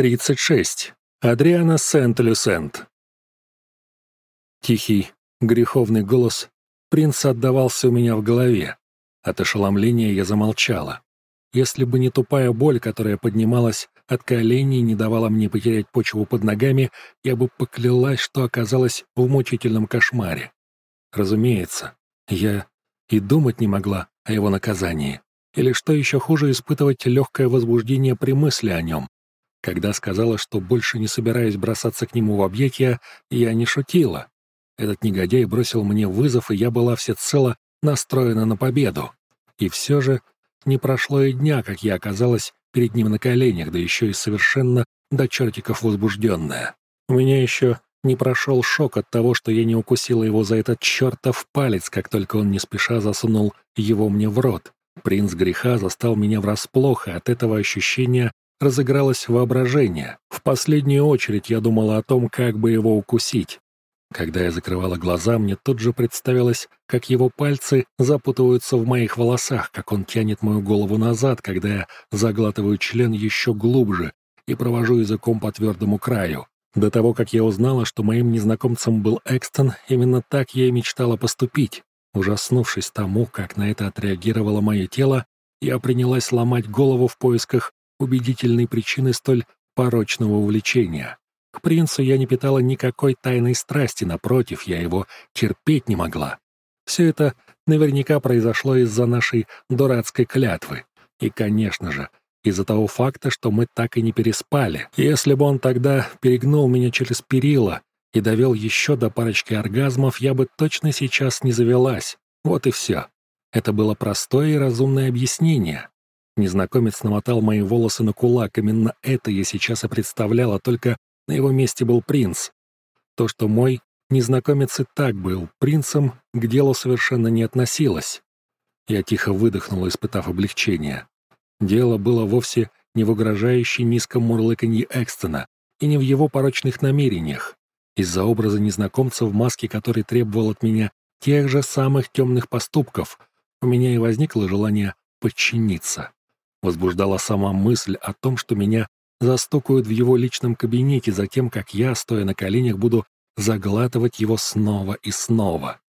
36. Адриана Сент-Люсент. Тихий, греховный голос принца отдавался у меня в голове. От ошеломления я замолчала. Если бы не тупая боль, которая поднималась от коленей и не давала мне потерять почву под ногами, я бы поклялась, что оказалась в мучительном кошмаре. Разумеется, я и думать не могла о его наказании. Или, что еще хуже, испытывать легкое возбуждение при мысли о нем. Когда сказала, что больше не собираюсь бросаться к нему в объятия, я не шутила. Этот негодяй бросил мне вызов, и я была всецело настроена на победу. И все же не прошло и дня, как я оказалась перед ним на коленях, да еще и совершенно до чертиков возбужденная. У меня еще не прошел шок от того, что я не укусила его за этот чертов палец, как только он не спеша засунул его мне в рот. Принц греха застал меня врасплох, и от этого ощущения разыгралось воображение. В последнюю очередь я думала о том, как бы его укусить. Когда я закрывала глаза, мне тут же представилось, как его пальцы запутываются в моих волосах, как он тянет мою голову назад, когда я заглатываю член еще глубже и провожу языком по твердому краю. До того, как я узнала, что моим незнакомцем был Экстон, именно так я и мечтала поступить. Ужаснувшись тому, как на это отреагировало мое тело, я принялась ломать голову в поисках убедительной причины столь порочного увлечения. К принцу я не питала никакой тайной страсти, напротив, я его терпеть не могла. Все это наверняка произошло из-за нашей дурацкой клятвы. И, конечно же, из-за того факта, что мы так и не переспали. Если бы он тогда перегнул меня через перила и довел еще до парочки оргазмов, я бы точно сейчас не завелась. Вот и все. Это было простое и разумное объяснение. Незнакомец намотал мои волосы на кулак. Именно это я сейчас и представляла, только на его месте был принц. То, что мой незнакомец и так был принцем, к делу совершенно не относилось. Я тихо выдохнула, испытав облегчение. Дело было вовсе не в угрожающей низком мурлыканье Экстона и не в его порочных намерениях. Из-за образа незнакомца в маске, который требовал от меня тех же самых темных поступков, у меня и возникло желание подчиниться. Возбуждала сама мысль о том, что меня застукают в его личном кабинете за тем, как я, стоя на коленях, буду заглатывать его снова и снова.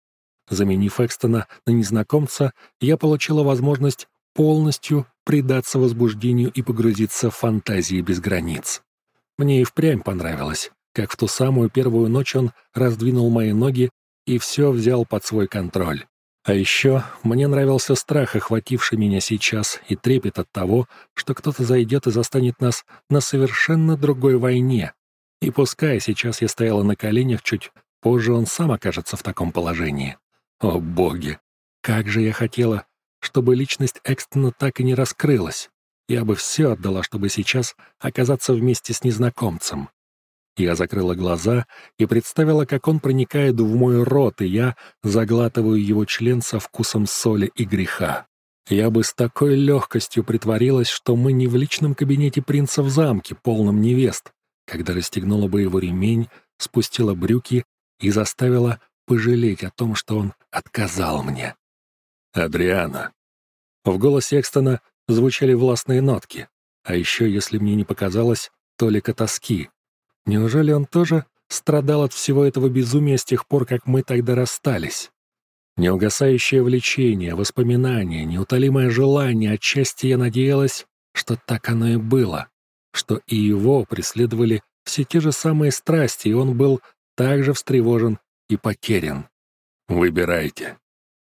Заменив Экстона на незнакомца, я получила возможность полностью предаться возбуждению и погрузиться в фантазии без границ. Мне и впрямь понравилось, как в ту самую первую ночь он раздвинул мои ноги и все взял под свой контроль. А еще мне нравился страх, охвативший меня сейчас, и трепет от того, что кто-то зайдет и застанет нас на совершенно другой войне. И пускай сейчас я стояла на коленях, чуть позже он сам окажется в таком положении. О боги! Как же я хотела, чтобы личность Экстона так и не раскрылась. Я бы все отдала, чтобы сейчас оказаться вместе с незнакомцем. Я закрыла глаза и представила, как он проникает в мой рот, и я заглатываю его член со вкусом соли и греха. Я бы с такой легкостью притворилась, что мы не в личном кабинете принца в замке, полном невест, когда расстегнула бы его ремень, спустила брюки и заставила пожалеть о том, что он отказал мне. «Адриана». В голосе Экстона звучали властные нотки, а еще, если мне не показалось, толика тоски, Неужели он тоже страдал от всего этого безумия с тех пор, как мы тогда расстались? Неугасающее влечение, воспоминания, неутолимое желание, отчасти я надеялась, что так оно и было, что и его преследовали все те же самые страсти, и он был также встревожен и потерян. Выбирайте.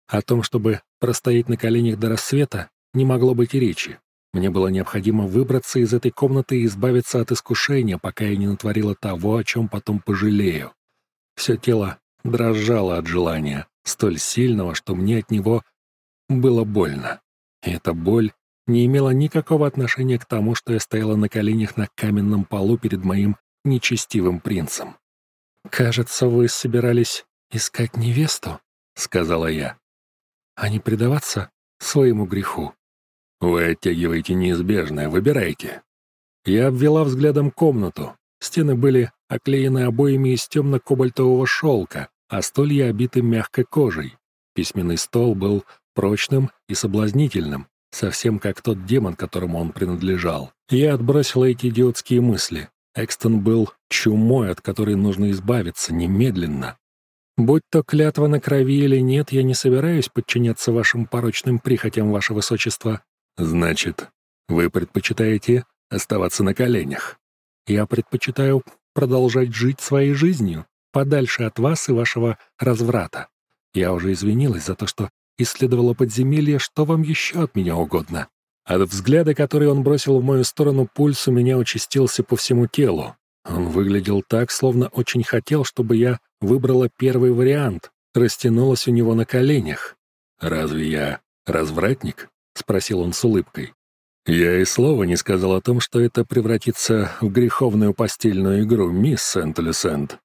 О том, чтобы простоять на коленях до рассвета, не могло быть и речи. Мне было необходимо выбраться из этой комнаты и избавиться от искушения, пока я не натворила того, о чем потом пожалею. Все тело дрожало от желания, столь сильного, что мне от него было больно. И эта боль не имела никакого отношения к тому, что я стояла на коленях на каменном полу перед моим нечестивым принцем. «Кажется, вы собирались искать невесту», — сказала я, — «а не предаваться своему греху». Вы оттягиваете неизбежное, выбирайте. Я обвела взглядом комнату. Стены были оклеены обоями из темно-кобальтового шелка, а стулья обиты мягкой кожей. Письменный стол был прочным и соблазнительным, совсем как тот демон, которому он принадлежал. Я отбросила эти идиотские мысли. Экстон был чумой, от которой нужно избавиться немедленно. Будь то клятва на крови или нет, я не собираюсь подчиняться вашим порочным прихотям, ваше высочество. Значит, вы предпочитаете оставаться на коленях? Я предпочитаю продолжать жить своей жизнью, подальше от вас и вашего разврата. Я уже извинилась за то, что исследовала подземелье, что вам еще от меня угодно. От взгляда, который он бросил в мою сторону, пульс у меня участился по всему телу. Он выглядел так, словно очень хотел, чтобы я выбрала первый вариант, растянулась у него на коленях. «Разве я развратник?» — спросил он с улыбкой. «Я и слова не сказал о том, что это превратится в греховную постельную игру, мисс Сент-Люсент.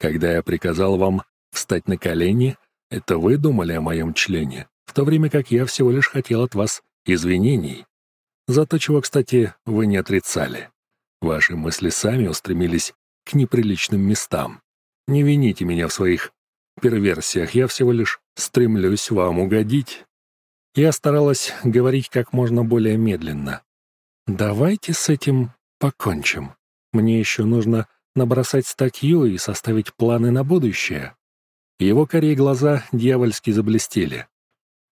Когда я приказал вам встать на колени, это вы думали о моем члене, в то время как я всего лишь хотел от вас извинений. За то, чего, кстати, вы не отрицали. Ваши мысли сами устремились к неприличным местам. Не вините меня в своих перверсиях, я всего лишь стремлюсь вам угодить. Я старалась говорить как можно более медленно. Давайте с этим покончим. Мне еще нужно набросать статью и составить планы на будущее. Его корей глаза дьявольски заблестели.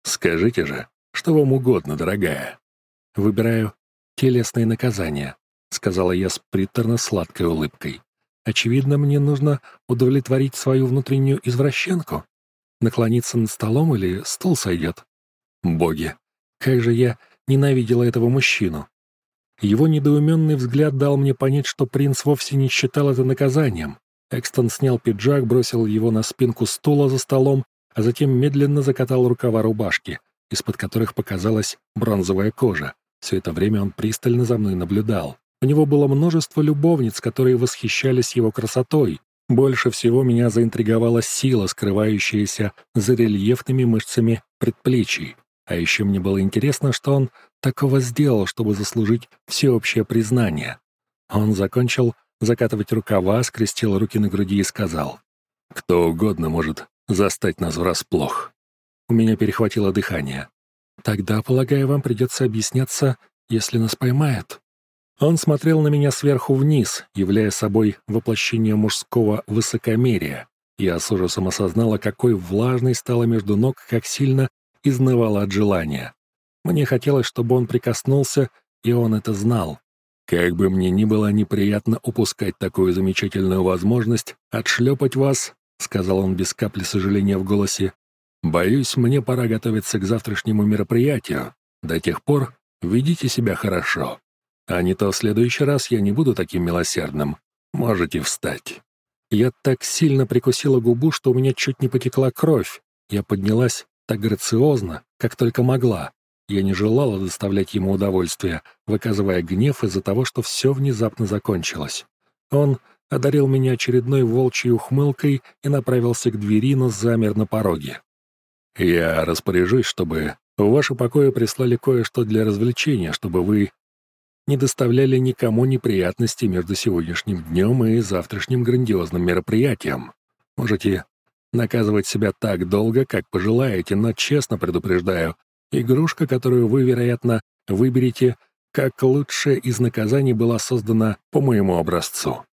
«Скажите же, что вам угодно, дорогая?» «Выбираю телесные наказания», — сказала я с приторно-сладкой улыбкой. «Очевидно, мне нужно удовлетворить свою внутреннюю извращенку. Наклониться над столом или стул сойдет?» «Боги, как же я ненавидела этого мужчину!» Его недоуменный взгляд дал мне понять, что принц вовсе не считал это наказанием. Экстон снял пиджак, бросил его на спинку стула за столом, а затем медленно закатал рукава рубашки, из-под которых показалась бронзовая кожа. Все это время он пристально за мной наблюдал. У него было множество любовниц, которые восхищались его красотой. Больше всего меня заинтриговала сила, скрывающаяся за рельефными мышцами предплечий. А еще мне было интересно, что он такого сделал, чтобы заслужить всеобщее признание. Он закончил закатывать рукава, скрестил руки на груди и сказал, «Кто угодно может застать нас врасплох». У меня перехватило дыхание. «Тогда, полагаю, вам придется объясняться, если нас поймают». Он смотрел на меня сверху вниз, являя собой воплощение мужского высокомерия. Я с ужасом осознала, какой влажной стала между ног, как сильно изнывала от желания. Мне хотелось, чтобы он прикоснулся, и он это знал. Как бы мне ни было неприятно упускать такую замечательную возможность отшлепать вас, сказал он без капли сожаления в голосе, боюсь, мне пора готовиться к завтрашнему мероприятию. До тех пор ведите себя хорошо. А не то в следующий раз я не буду таким милосердным. Можете встать. Я так сильно прикусила губу, что у меня чуть не потекла кровь. Я поднялась так грациозно, как только могла. Я не желала доставлять ему удовольствие, выказывая гнев из-за того, что все внезапно закончилось. Он одарил меня очередной волчьей ухмылкой и направился к двери, но замер на пороге. «Я распоряжусь, чтобы в ваши покои прислали кое-что для развлечения, чтобы вы не доставляли никому неприятностей между сегодняшним днем и завтрашним грандиозным мероприятием. Можете наказывать себя так долго, как пожелаете, но честно предупреждаю, Игрушка, которую вы, вероятно, выберете, как лучшее из наказаний была создана по моему образцу.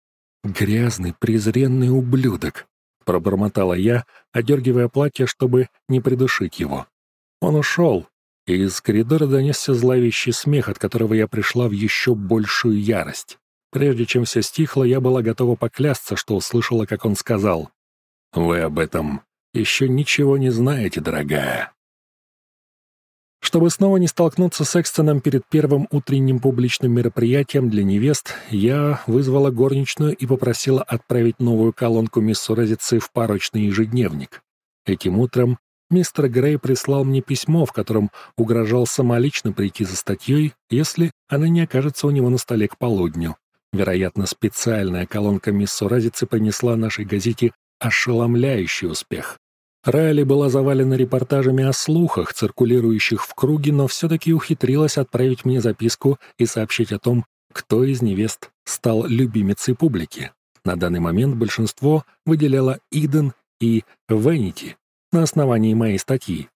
«Грязный, презренный ублюдок», — пробормотала я, одергивая платье, чтобы не придушить его. Он ушел, и из коридора донесся зловещий смех, от которого я пришла в еще большую ярость. Прежде чем все стихло, я была готова поклясться, что услышала, как он сказал. «Вы об этом еще ничего не знаете, дорогая». Чтобы снова не столкнуться с Экстоном перед первым утренним публичным мероприятием для невест, я вызвала горничную и попросила отправить новую колонку мисс Суразицы в порочный ежедневник. Этим утром мистер Грей прислал мне письмо, в котором угрожал самолично прийти за статьей, если она не окажется у него на столе к полудню. Вероятно, специальная колонка мисс Суразицы принесла нашей газете ошеломляющий успех. Райли была завалена репортажами о слухах, циркулирующих в круге, но все-таки ухитрилась отправить мне записку и сообщить о том, кто из невест стал любимицей публики. На данный момент большинство выделяло Иден и Венити на основании моей статьи.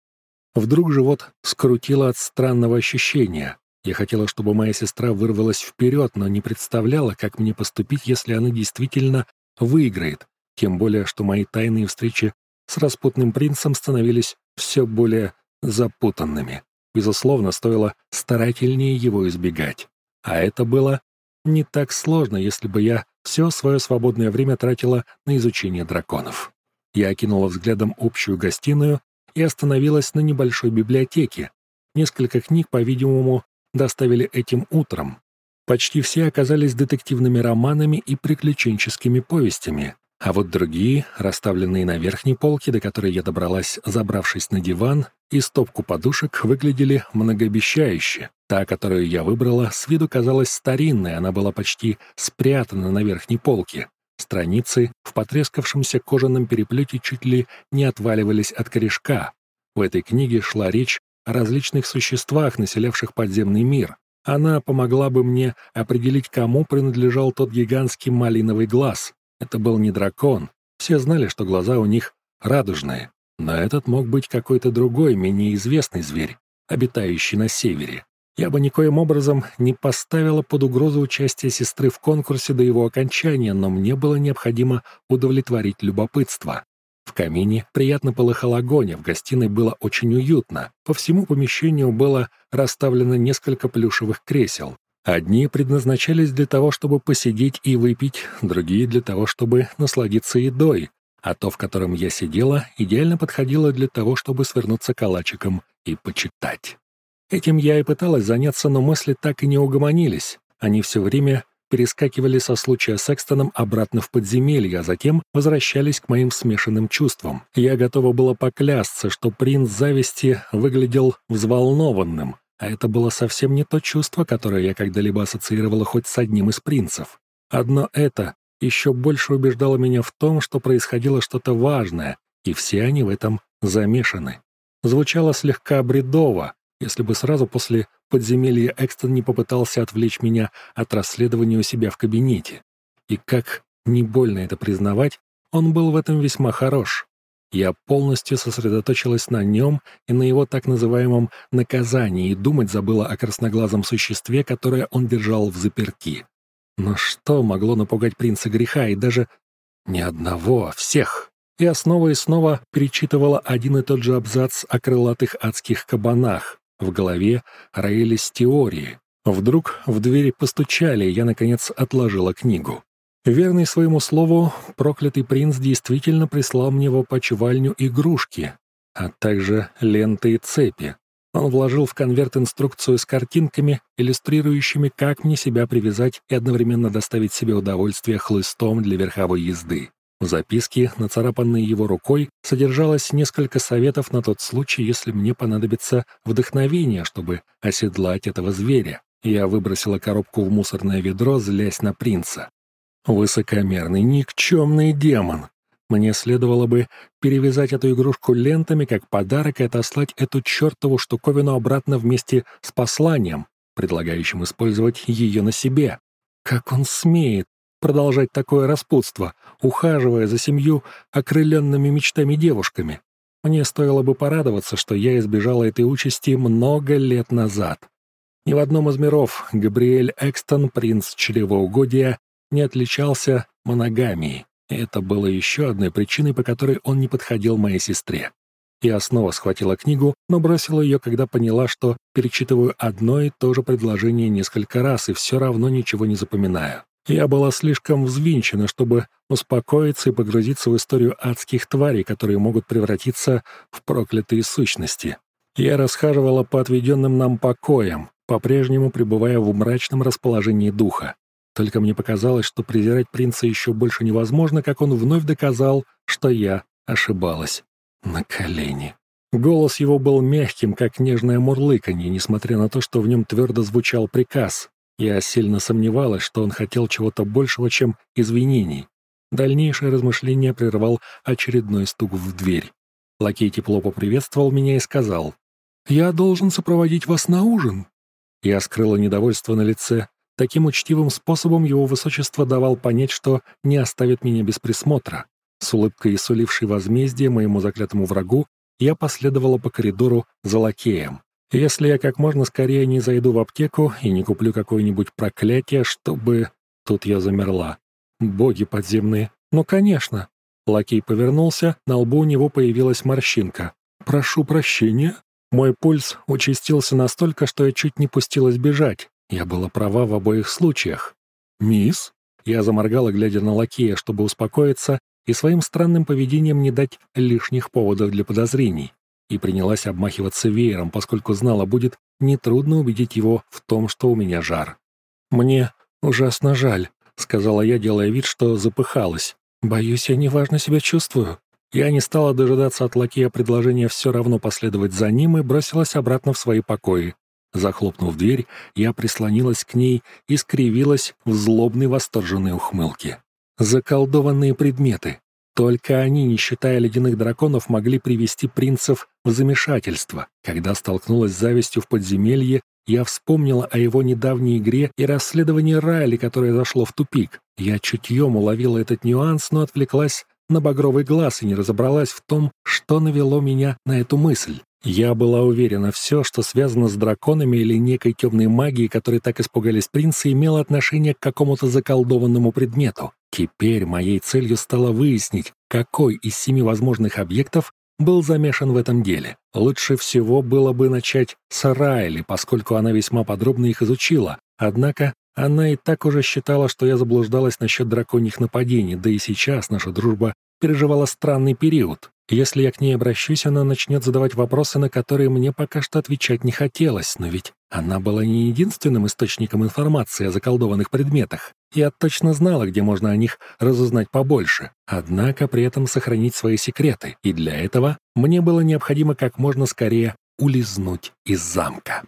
Вдруг живот скрутило от странного ощущения. Я хотела, чтобы моя сестра вырвалась вперед, но не представляла, как мне поступить, если она действительно выиграет, тем более, что мои тайные встречи с распутным принцем становились все более запутанными. Безусловно, стоило старательнее его избегать. А это было не так сложно, если бы я все свое свободное время тратила на изучение драконов. Я окинула взглядом общую гостиную и остановилась на небольшой библиотеке. Несколько книг, по-видимому, доставили этим утром. Почти все оказались детективными романами и приключенческими повестями, а вот другие, расставленные на верхней полке, до которой я добралась, забравшись на диван, и стопку подушек выглядели многообещающе. Та, которую я выбрала, с виду казалась старинной, она была почти спрятана на верхней полке. Страницы в потрескавшемся кожаном переплете чуть ли не отваливались от корешка. В этой книге шла речь о различных существах, населявших подземный мир. Она помогла бы мне определить, кому принадлежал тот гигантский малиновый глаз. Это был не дракон. Все знали, что глаза у них радужные. Но этот мог быть какой-то другой, менее известный зверь, обитающий на севере. Я бы никоим образом не поставила под угрозу участие сестры в конкурсе до его окончания, но мне было необходимо удовлетворить любопытство. В камине приятно полыхал огонь, а в гостиной было очень уютно. По всему помещению было расставлено несколько плюшевых кресел. Одни предназначались для того, чтобы посидеть и выпить, другие для того, чтобы насладиться едой, а то, в котором я сидела, идеально подходило для того, чтобы свернуться калачиком и почитать. Этим я и пыталась заняться, но мысли так и не угомонились. Они все время перескакивали со случая с Экстоном обратно в подземелье, а затем возвращались к моим смешанным чувствам. Я готова была поклясться, что принц зависти выглядел взволнованным, а это было совсем не то чувство, которое я когда-либо ассоциировала хоть с одним из принцев. Одно это еще больше убеждало меня в том, что происходило что-то важное, и все они в этом замешаны. Звучало слегка бредово, если бы сразу после подземелья Экстон не попытался отвлечь меня от расследования у себя в кабинете. И как не больно это признавать, он был в этом весьма хорош. Я полностью сосредоточилась на нем и на его так называемом наказании и думать забыла о красноглазом существе, которое он держал в заперти. Но что могло напугать принца греха и даже ни одного, а всех? Я снова и снова перечитывала один и тот же абзац о крылатых адских кабанах. В голове роились теории. Вдруг в двери постучали, и я, наконец, отложила книгу. Верный своему слову, проклятый принц действительно прислал мне в опочивальню игрушки, а также ленты и цепи. Он вложил в конверт инструкцию с картинками, иллюстрирующими, как мне себя привязать и одновременно доставить себе удовольствие хлыстом для верховой езды. В записке, нацарапанной его рукой, содержалось несколько советов на тот случай, если мне понадобится вдохновение, чтобы оседлать этого зверя. Я выбросила коробку в мусорное ведро, злясь на принца. Высокомерный, никчемный демон. Мне следовало бы перевязать эту игрушку лентами как подарок и отослать эту чертову штуковину обратно вместе с посланием, предлагающим использовать ее на себе. Как он смеет продолжать такое распутство, ухаживая за семью окрыленными мечтами девушками? Мне стоило бы порадоваться, что я избежала этой участи много лет назад. Ни в одном из миров Габриэль Экстон, принц чревоугодия, не отличался моногамией. И это было еще одной причиной, по которой он не подходил моей сестре. Я снова схватила книгу, но бросила ее, когда поняла, что перечитываю одно и то же предложение несколько раз и все равно ничего не запоминаю. Я была слишком взвинчена, чтобы успокоиться и погрузиться в историю адских тварей, которые могут превратиться в проклятые сущности. Я расхаживала по отведенным нам покоям, по-прежнему пребывая в мрачном расположении духа. Только мне показалось, что презирать принца еще больше невозможно, как он вновь доказал, что я ошибалась. На колени. Голос его был мягким, как нежное мурлыканье, несмотря на то, что в нем твердо звучал приказ. Я сильно сомневалась, что он хотел чего-то большего, чем извинений. Дальнейшее размышление прервал очередной стук в дверь. Лакей тепло поприветствовал меня и сказал, «Я должен сопроводить вас на ужин». Я скрыла недовольство на лице, Таким учтивым способом его высочество давал понять, что не оставит меня без присмотра. С улыбкой и сулившей возмездие моему заклятому врагу, я последовала по коридору за лакеем. Если я как можно скорее не зайду в аптеку и не куплю какое-нибудь проклятие, чтобы... Тут я замерла. Боги подземные. Ну, конечно. Лакей повернулся, на лбу у него появилась морщинка. «Прошу прощения». Мой пульс участился настолько, что я чуть не пустилась бежать. Я была права в обоих случаях. «Мисс?» Я заморгала, глядя на лакея, чтобы успокоиться и своим странным поведением не дать лишних поводов для подозрений и принялась обмахиваться веером, поскольку знала, будет нетрудно убедить его в том, что у меня жар. «Мне ужасно жаль», — сказала я, делая вид, что запыхалась. «Боюсь, я неважно себя чувствую». Я не стала дожидаться от лакея предложения все равно последовать за ним и бросилась обратно в свои покои. Захлопнув дверь, я прислонилась к ней и скривилась в злобной восторженной ухмылке. Заколдованные предметы. Только они, не считая ледяных драконов, могли привести принцев в замешательство. Когда столкнулась с завистью в подземелье, я вспомнила о его недавней игре и расследовании Райли, которое зашло в тупик. Я чутьем уловила этот нюанс, но отвлеклась на багровый глаз и не разобралась в том, что навело меня на эту мысль. Я была уверена, все, что связано с драконами или некой темной магией, которые так испугались принца, имело отношение к какому-то заколдованному предмету. Теперь моей целью стало выяснить, какой из семи возможных объектов был замешан в этом деле. Лучше всего было бы начать с Райли, поскольку она весьма подробно их изучила. Однако она и так уже считала, что я заблуждалась насчет драконьих нападений, да и сейчас наша дружба переживала странный период. Если я к ней обращусь, она начнет задавать вопросы, на которые мне пока что отвечать не хотелось, но ведь она была не единственным источником информации о заколдованных предметах. Я точно знала, где можно о них разузнать побольше, однако при этом сохранить свои секреты, и для этого мне было необходимо как можно скорее улизнуть из замка.